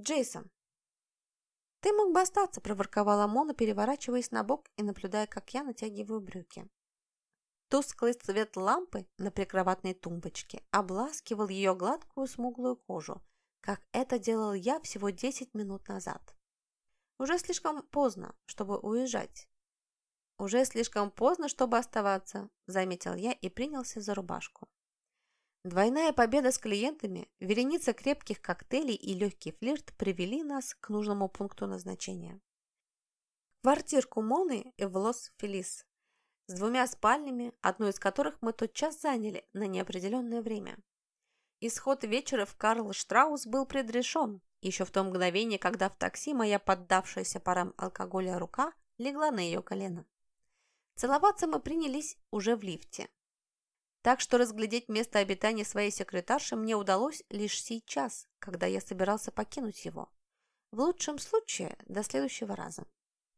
Джейсон, ты мог бы остаться, проворковала Мона, переворачиваясь на бок и наблюдая, как я натягиваю брюки. Тусклый цвет лампы на прикроватной тумбочке обласкивал ее гладкую смуглую кожу, как это делал я всего 10 минут назад. Уже слишком поздно, чтобы уезжать. Уже слишком поздно, чтобы оставаться, заметил я и принялся за рубашку. Двойная победа с клиентами, вереница крепких коктейлей и легкий флирт привели нас к нужному пункту назначения. Квартирку Моны в Лос-Фелис с двумя спальнями, одну из которых мы тотчас заняли на неопределенное время. Исход вечера в Карл Штраус был предрешен, еще в то мгновение, когда в такси моя поддавшаяся парам алкоголя рука легла на ее колено. Целоваться мы принялись уже в лифте. Так что разглядеть место обитания своей секретарши мне удалось лишь сейчас, когда я собирался покинуть его. В лучшем случае до следующего раза.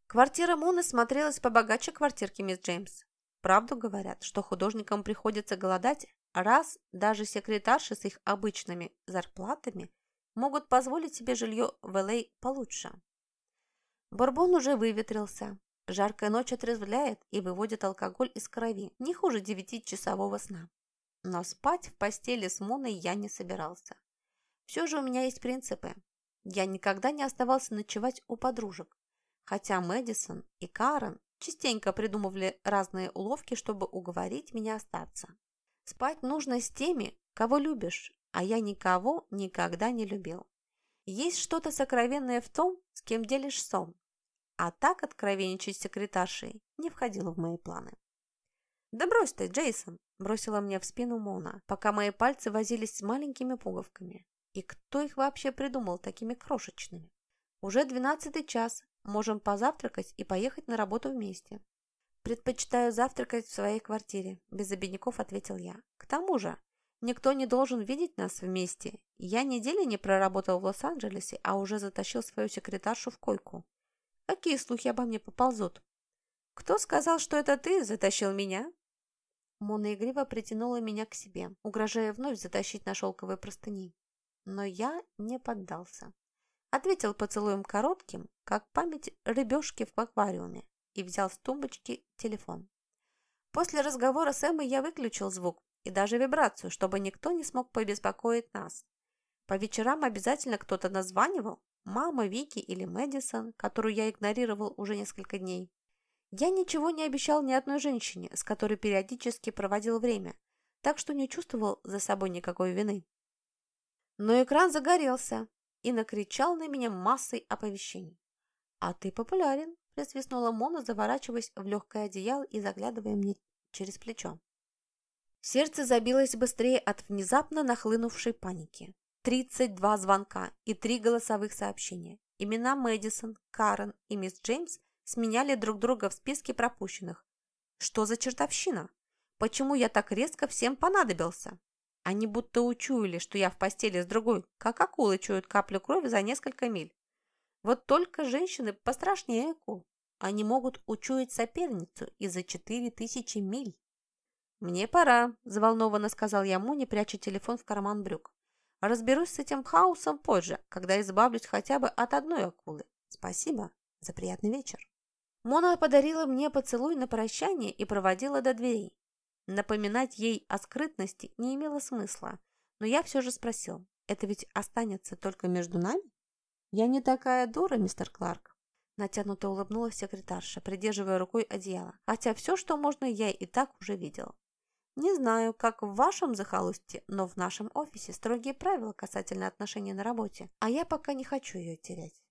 Квартира Муны смотрелась побогаче квартирки мисс Джеймс. Правду говорят, что художникам приходится голодать, раз даже секретарши с их обычными зарплатами могут позволить себе жилье в Л.А. получше. Бурбон уже выветрился, Жаркая ночь отрезвляет и выводит алкоголь из крови, не хуже девятичасового сна. Но спать в постели с Моной я не собирался. Все же у меня есть принципы. Я никогда не оставался ночевать у подружек, хотя Мэдисон и Карен частенько придумывали разные уловки, чтобы уговорить меня остаться. Спать нужно с теми, кого любишь, а я никого никогда не любил. Есть что-то сокровенное в том, с кем делишь сон, а так откровенничать с секретаршей не входило в мои планы. «Да брось ты, Джейсон!» – бросила мне в спину Мона, пока мои пальцы возились с маленькими пуговками. И кто их вообще придумал такими крошечными? Уже двенадцатый час, можем позавтракать и поехать на работу вместе. «Предпочитаю завтракать в своей квартире», – без обедняков ответил я. «К тому же, никто не должен видеть нас вместе. Я недели не проработал в Лос-Анджелесе, а уже затащил свою секретаршу в койку. Какие слухи обо мне поползут? Кто сказал, что это ты затащил меня? Мона игриво притянула меня к себе, угрожая вновь затащить на шелковые простыни. Но я не поддался. Ответил поцелуем коротким, как память рыбешки в аквариуме, и взял с тумбочки телефон. После разговора с Эммой я выключил звук и даже вибрацию, чтобы никто не смог побеспокоить нас. По вечерам обязательно кто-то названивал, Мама, Вики или Мэдисон, которую я игнорировал уже несколько дней. Я ничего не обещал ни одной женщине, с которой периодически проводил время, так что не чувствовал за собой никакой вины. Но экран загорелся и накричал на меня массой оповещений. «А ты популярен», – присвистнула Мона, заворачиваясь в легкое одеяло и заглядывая мне через плечо. Сердце забилось быстрее от внезапно нахлынувшей паники. 32 звонка и 3 голосовых сообщения. Имена Мэдисон, Карен и мисс Джеймс сменяли друг друга в списке пропущенных. Что за чертовщина? Почему я так резко всем понадобился? Они будто учуяли, что я в постели с другой, как акулы чуют каплю крови за несколько миль. Вот только женщины пострашнее акул. Они могут учуять соперницу и за четыре тысячи миль. «Мне пора», – взволнованно сказал я Муни, пряча телефон в карман брюк. Разберусь с этим хаосом позже, когда избавлюсь хотя бы от одной акулы. Спасибо за приятный вечер. Мона подарила мне поцелуй на прощание и проводила до дверей. Напоминать ей о скрытности не имело смысла, но я все же спросил, это ведь останется только между нами? Я не такая дура, мистер Кларк. Натянуто улыбнулась секретарша, придерживая рукой одеяло. Хотя все, что можно, я и так уже видел. Не знаю, как в вашем захолустье, но в нашем офисе строгие правила касательно отношений на работе, а я пока не хочу ее терять.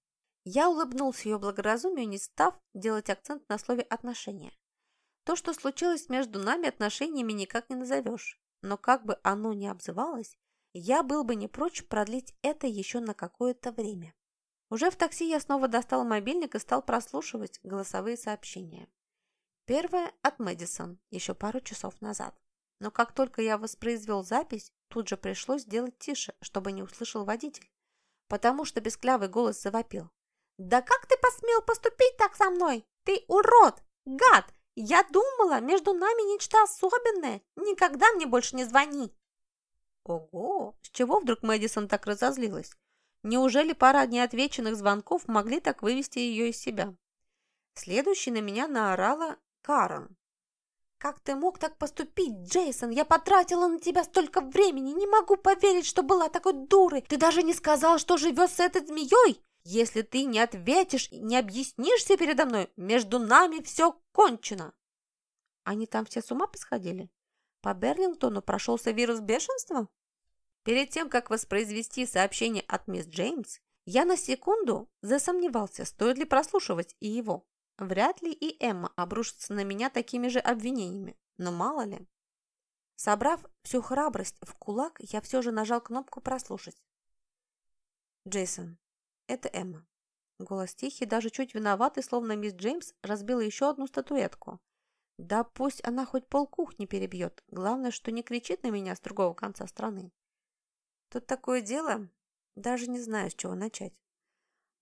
Я улыбнулся ее благоразумию, не став делать акцент на слове «отношения». То, что случилось между нами, отношениями никак не назовешь, но как бы оно ни обзывалось, я был бы не прочь продлить это еще на какое-то время. Уже в такси я снова достал мобильник и стал прослушивать голосовые сообщения. Первое от Мэдисон еще пару часов назад. Но как только я воспроизвел запись, тут же пришлось сделать тише, чтобы не услышал водитель, потому что бесклявый голос завопил. «Да как ты посмел поступить так со мной? Ты урод! Гад! Я думала, между нами нечто особенное. Никогда мне больше не звони!» Ого! С чего вдруг Мэдисон так разозлилась? Неужели пара неотвеченных звонков могли так вывести ее из себя? Следующей на меня наорала Карен. «Как ты мог так поступить, Джейсон? Я потратила на тебя столько времени. Не могу поверить, что была такой дурой. Ты даже не сказал, что живешь с этой змеей. Если ты не ответишь и не объяснишься передо мной, между нами все кончено». Они там все с ума посходили? По Берлингтону прошелся вирус бешенства? Перед тем, как воспроизвести сообщение от мисс Джеймс, я на секунду засомневался, стоит ли прослушивать и его. Вряд ли и Эмма обрушится на меня такими же обвинениями, но мало ли. Собрав всю храбрость в кулак, я все же нажал кнопку «Прослушать». «Джейсон, это Эмма». Голос тихий, даже чуть виноватый, словно мисс Джеймс разбила еще одну статуэтку. Да пусть она хоть полкухни перебьет, главное, что не кричит на меня с другого конца страны. Тут такое дело, даже не знаю, с чего начать.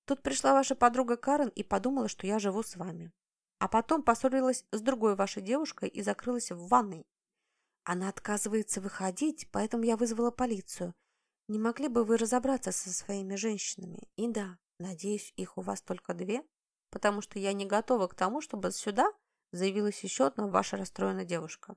Тут пришла ваша подруга Карен и подумала, что я живу с вами. А потом поссорилась с другой вашей девушкой и закрылась в ванной. Она отказывается выходить, поэтому я вызвала полицию. Не могли бы вы разобраться со своими женщинами? И да, надеюсь, их у вас только две, потому что я не готова к тому, чтобы сюда заявилась еще одна ваша расстроенная девушка.